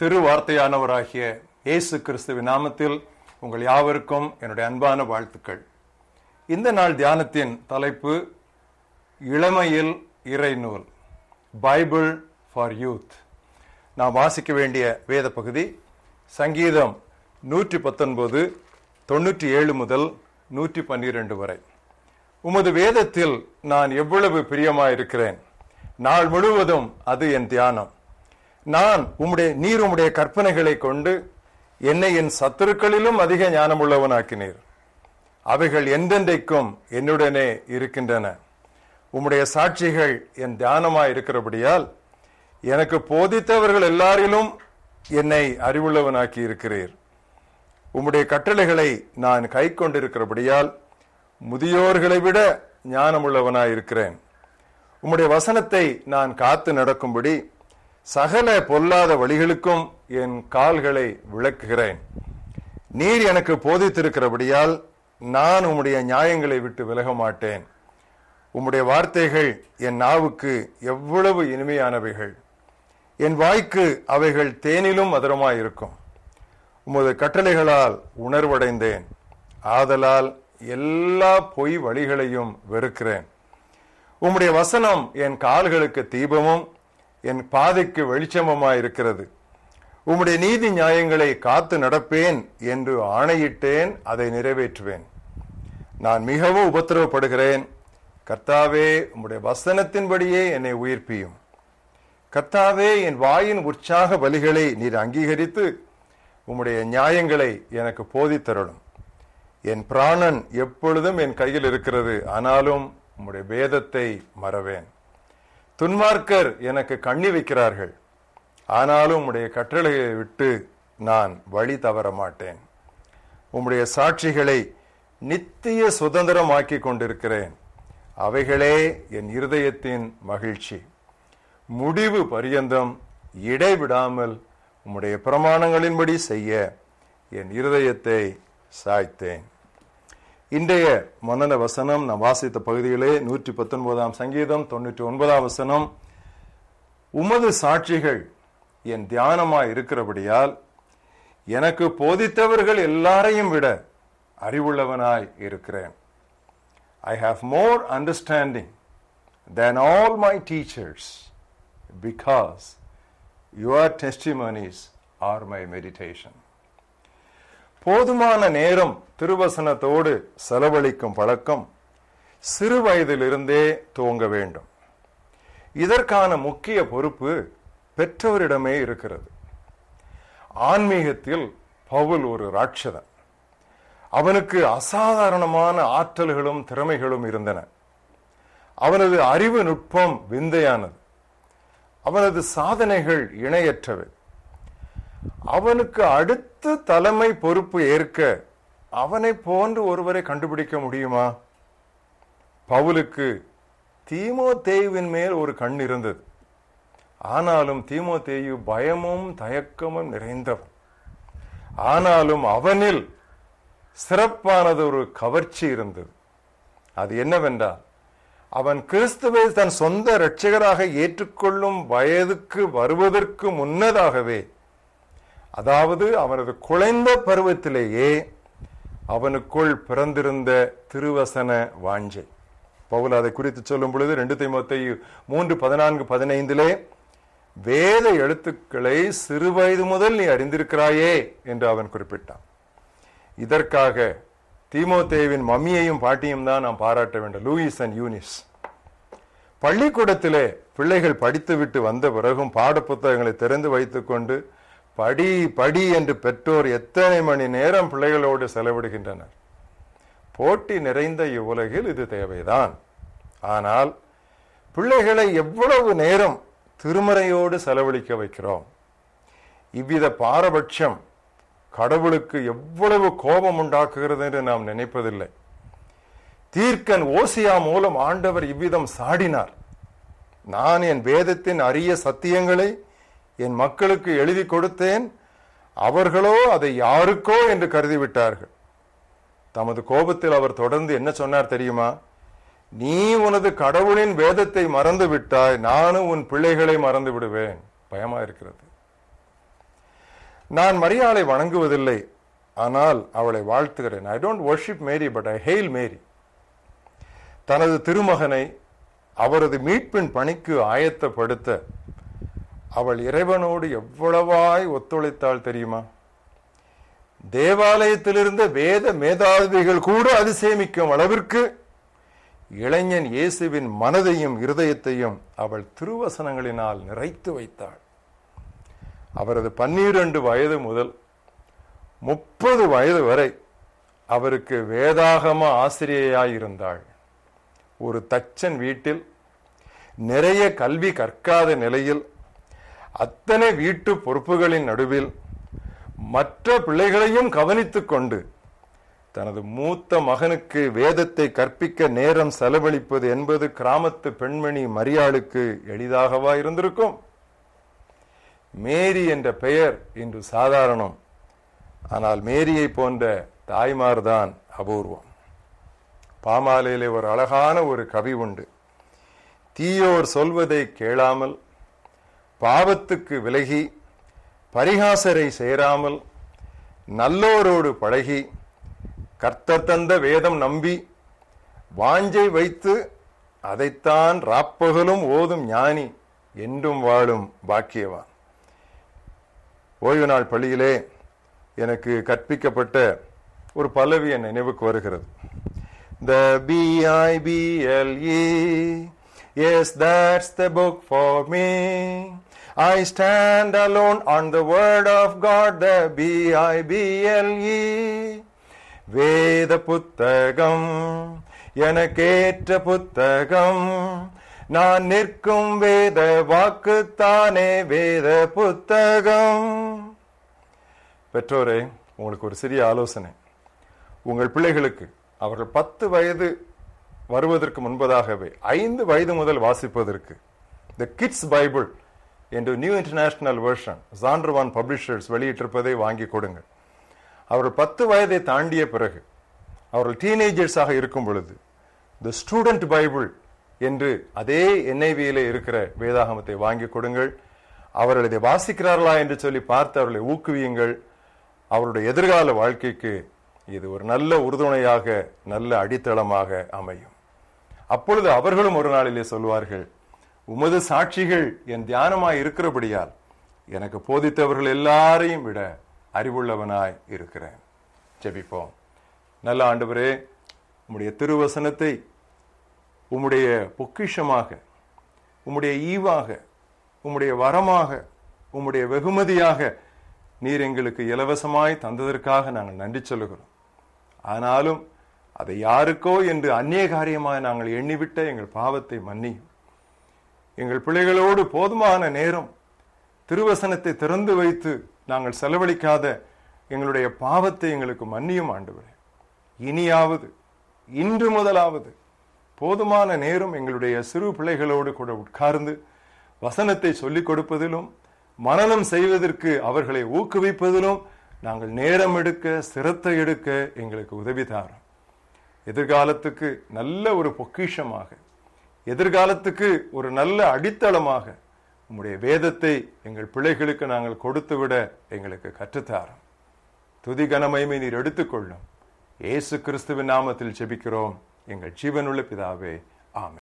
திருவார்த்தையானவராகிய இயேசு கிறிஸ்துவின் நாமத்தில் உங்கள் யாவருக்கும் என்னுடைய அன்பான வாழ்த்துக்கள். இந்த நாள் தியானத்தின் தலைப்பு இளமையில் இறைநூல் பைபிள் ஃபார் யூத். நாம் வாசிக்க வேண்டிய வேத பகுதி சங்கீதம் நூற்றி பத்தொன்பது தொண்ணூற்றி ஏழு முதல் நூற்றி பன்னிரெண்டு வரை. உமது வேதத்தில் நான் எவ்வளவு பிரியமாயிருக்கிறேன். நாள் முழுவதும் அது என் தியானம். நான் உம்முடைய நீர் உம்முடைய கற்பனைகளை கொண்டு என்னை என் சத்துருக்களிலும் அதிக ஞானமுள்ளவனாக்கினீர். அவைகள் எந்தெந்தைக்கும் என்னுடனே இருக்கின்றன. உம்முடைய சாட்சிகள் என் தியானமாய் இருக்கிறபடியால் எனக்கு போதித்தவர்கள் எல்லாரிலும் என்னை அறிவுள்ளவனாக்கி இருக்கிறீர். உம்முடைய கட்டளைகளை நான் கை கொண்டிருக்கிறபடியால் முதியோர்களை விட ஞானமுள்ளவனாய் இருக்கிறேன் உம்முடைய வசனத்தை நான் காத்து நடக்கும்படி சகல பொல்லாத வழிகளுக்கும் என் கால்களை விளக்குகிறேன். நீர் எனக்கு போதித்திருக்கிறபடியால் நான் உம்முடைய நியாயங்களை விட்டு விலக மாட்டேன். உம்முடைய வார்த்தைகள் என் நாவுக்கு எவ்வளவு இனிமையானவைகள். என் வாய்க்கு அவைகள் தேனிலும் மதுரமாயிருக்கும் உமது கட்டளைகளால் உணர்வடைந்தேன். ஆதலால் எல்லா பொய் வழிகளையும் வெறுக்கிறேன். உம்முடைய வசனம் என் கால்களுக்கு தீபமும் என் பாதைக்கு வெளிச்சமமாயிருக்கிறது. உம்முடைய நீதி நியாயங்களை காத்து நடப்பேன் என்று ஆணையிட்டேன் அதை நிறைவேற்றுவேன். நான் மிகவும் உபத்திரவப்படுகிறேன். கர்த்தாவே உம்முடைய வசனத்தின்படியே என்னை உயிர்ப்பியும். கர்த்தாவே என் வாயின் உற்சாக பலிகளை நீர் அங்கீகரித்து உம்முடைய நியாயங்களை எனக்கு போதித்தருளும். என் பிராணன் எப்பொழுதும் என் கையில் இருக்கிறது ஆனாலும் உம்முடைய வேதத்தை மறவேன். துன்மார்க்கர் எனக்கு கண்ணி வைக்கிறார்கள். ஆனாலும் உம்முடைய கட்டளையை விட்டு நான் வழி தவற மாட்டேன். உம்முடைய சாட்சிகளை நித்திய சுதந்திரமாக்கி கொண்டிருக்கிறேன். அவைகளே என் இருதயத்தின் மகிழ்ச்சி. முடிவு பரியந்தம் இடைவிடாமல் உம்முடைய பிரமாணங்களின்படி செய்ய என் இருதயத்தை சாய்த்தேன். இன்றைய மன்னன வசனம் நாம் வாசித்த பகுதியிலே நூற்றி பத்தொன்பதாம் சங்கீதம் தொண்ணூற்றி ஒன்பதாம் வசனம். உமது சாட்சிகள் என் தியானமாய் இருக்கிறபடியால் எனக்கு போதித்தவர்கள் எல்லாரையும் விட அறிவுள்ளவனாய் இருக்கிறேன். I have more understanding than all my teachers because your testimonies are my meditation போதுமான நேரம் திருவசனத்தோடு செலவழிக்கும் பழக்கம் சிறு வயதிலிருந்தே துவங்க வேண்டும். இதற்கான முக்கிய பொறுப்பு பெற்றோரிடமே இருக்கிறது. ஆன்மீகத்தில் பவுல் ஒரு ராட்சதன். அவனுக்கு அசாதாரணமான ஆற்றல்களும் திறமைகளும் இருந்தன. அவனது அறிவு நுட்பம் விந்தையானது. அவனது சாதனைகள் இணையற்றவை. அவனுக்கு அடுத்த தலைமை பொறுப்பு ஏற்க அவனை போன்று ஒருவரை கண்டுபிடிக்க முடியுமா? பவுலுக்கு தீமோ தேயுவின் மேல் ஒரு கண் இருந்தது. ஆனாலும் தீமோ தேயு பயமும் தயக்கமும் நிறைந்தவன். ஆனாலும் அவனில் சிறப்பானது ஒரு கவர்ச்சி இருந்தது. அது என்னவென்றால் அவன் கிறிஸ்துவை தன் சொந்த இரட்சகராக ஏற்றுக்கொள்ளும் வயதுக்கு வருவதற்கு முன்னதாகவே அதாவது அவனது குழைந்த பருவத்திலேயே அவனுக்குள் பிறந்திருந்த திருவசன வாஞ்சை. பவுல் அதை குறித்து சொல்லும் பொழுது ரெண்டு தைமத்தை மூன்று பதினான்கு பதினைந்திலே வேத எழுத்துக்களை சிறு வயது முதல் நீ அறிந்திருக்கிறாயே என்று அவன் குறிப்பிட்டான். இதற்காக தீமோத்தேவின் மம்மியையும் பாட்டியும் தான் நாம் பாராட்ட வேண்டும். Lois and Eunice. பள்ளிக்கூடத்திலே பிள்ளைகள் படித்துவிட்டு வந்த பிறகும் பாட புத்தகங்களை திறந்து வைத்துக்கொண்டு படி படி என்று பெற்றோர் எத்தனை மணி நேரம் பிள்ளைகளோடு செலவிடுகின்றனர்? போட்டி நிறைந்த இவ்வுலகில் இது தேவைதான். ஆனால் பிள்ளைகளை எவ்வளவு நேரம் திருமறையோடு செலவழிக்க வைக்கிறோம்? இவ்வித பாரபட்சம் கடவுளுக்கு எவ்வளவு கோபம் உண்டாக்குகிறது என்று நாம் நினைப்பதில்லை. தீர்க்கன் ஓசியா மூலம் ஆண்டவர் இவ்விதம் சாடினார். நான் என் வேதத்தின் அரிய சத்தியங்களை என் மக்களுக்கு எழுதி கொடுத்தேன். அவர்களோ அதை யாருக்கோ என்று கருதிவிட்டார்கள். தமது கோபத்தில் அவர் தொடர்ந்து என்ன சொன்னார் தெரியுமா? நீ உனது கடவுளின் வேதத்தை மறந்து விட்டாய் நானும் உன் பிள்ளைகளை மறந்து விடுவேன் பயமா இருக்கிறது. நான் மரியாளை வணங்குவதில்லை. ஆனால் அவளை வாழ்த்துகிறேன். I don't worship Mary but I hail Mary தனது திருமகனை அவரது மீட்பின் பணிக்கு ஆயத்தப்படுத்த அவள் இறைவனோடு எவ்வளவாய் ஒத்துழைத்தாள் தெரியுமா? தேவாலயத்திலிருந்த வேத மேதாவிகள் கூட அதிசயமிக்கும் அளவிற்கு இளைஞன் இயேசுவின் மனதையும் இருதயத்தையும் அவள் திருவசனங்களினால் நிறைத்து வைத்தாள். அவரது பன்னிரண்டு வயது முதல் முப்பது வயது வரை அவருக்கு வேதாகம ஆசிரியையாயிருந்தாள் ஒரு தச்சன் வீட்டில் நிறைய கல்வி கற்காத நிலையில் அத்தனை வீட்டு பொறுப்புகளின் நடுவில் மற்ற பிள்ளைகளையும் கவனித்துக் கொண்டு தனது மூத்த மகனுக்கு வேதத்தை கற்பிக்க நேரம் செலவழிப்பது என்பது கிராமத்து பெண்மணி மரியாளுக்கு எளிதாகவா இருந்திருக்கும்? மேரி என்ற பெயர் இன்று சாதாரணம். ஆனால் மேரியை போன்ற தாய்மார்தான் அபூர்வம். பாமாலையிலே ஒரு அழகான ஒரு கவி உண்டு. தீயோர் சொல்வதை கேளாமல் பாவத்துக்கு விலகி பரிகாசரை சேராமல் நல்லோரோடு பழகி கர்த்தர் தந்த வேதம் நம்பி வாஞ்சை வைத்து அதைத்தான் ராப்பகலும் ஓதும் ஞானி என்றும் வாழும் பாக்கியவான். ஓய்வு நாள் பள்ளியிலே எனக்கு கற்பிக்கப்பட்ட ஒரு பல்லவி என் நினைவுக்கு வருகிறது. The B I B L E Yes, that's the book for me I stand alone on the word of God, the B-I-B-L-E. வேத புத்தகம் எனக்கேற்ற புத்தகம் நான் நிற்கும் வேத வாக்குத்தானே வேத புத்தகம் பெற்றோரே உங்களுக்கு ஒரு சிறிய ஆலோசனை. உங்கள் பிள்ளைகளுக்கு அவர்கள் பத்து வயது வருவதற்கு முன்பதாகவே ஐந்து வயது முதல் வாசிப்பதற்கு த கிட்ஸ் பைபிள் என்று New International Version Zondervan publishers வெளியிட்டிருப்பதை வாங்கி கொடுங்கள். அவர்கள் பத்து வயதை தாண்டிய பிறகு அவர்கள் டீனேஜர்ஸாக இருக்கும் பொழுது த ஸ்டூடெண்ட் பைபிள் என்று அதே என்ஐவியிலே இருக்கிற வேதாகமத்தை வாங்கி கொடுங்கள். அவர்கள் இதை வாசிக்கிறார்களா என்று சொல்லி பார்த்து அவர்களை ஊக்குவியுங்கள். அவருடைய எதிர்கால வாழ்க்கைக்கு இது ஒரு நல்ல உறுதுணையாக நல்ல அடித்தளமாக அமையும். அப்பொழுது அவர்களும் ஒரு நாளிலே சொல்வார்கள் உமது சாட்சிகள் என் தியானமாய் இருக்கிறபடியால் எனக்கு போதித்தவர்கள் எல்லாரையும் விட அறிவுள்ளவனாய் இருக்கிறேன். ஜெபிப்போம். நல்ல ஆண்டவரே உம்முடைய திருவசனத்தை உம்முடைய பொக்கிஷமாக உம்முடைய ஈவாக உம்முடைய வரமாக உம்முடைய வெகுமதியாக நீர் எங்களுக்கு இலவசமாய் தந்ததற்காக நாங்கள் நன்றி சொல்லுகிறோம். ஆனாலும் அதை யாருக்கோ என்று அந்நிய காரியமாக நாங்கள் எண்ணிவிட்ட எங்கள் பாவத்தை மன்னியும். எங்கள் பிள்ளைகளோடு போதுமான நேரம் திருவசனத்தை திறந்து வைத்து நாங்கள் செலவழிக்காத எங்களுடைய பாவத்தை எங்களுக்கு மன்னியும் ஆண்டுவிட இனியாவது இன்று முதலாவது போதுமான நேரம் எங்களுடைய சிறு பிள்ளைகளோடு கூட உட்கார்ந்து வசனத்தை சொல்லிக் கொடுப்பதிலும் மனநம் செய்வதற்கு அவர்களை ஊக்குவிப்பதிலும் நாங்கள் நேரம் எடுக்க சிரத்தை எடுக்க எங்களுக்கு உதவி தாரோம் எதிர்காலத்துக்கு நல்ல ஒரு பொக்கிஷமாக எதிர்காலத்துக்கு ஒரு நல்ல அடித்தளமாக உம்முடைய வேதத்தை எங்கள் பிள்ளைகளுக்கு நாங்கள் கொடுத்து விட எங்களுக்கு கற்றுத்தாரம். துதி கனமயமை நீர் எடுத்துக்கொள்ளும். இயேசு கிறிஸ்துவின் நாமத்தில் ஜெபிக்கிறோம். எங்கள் ஜீவனுள்ள பிதாவே ஆமை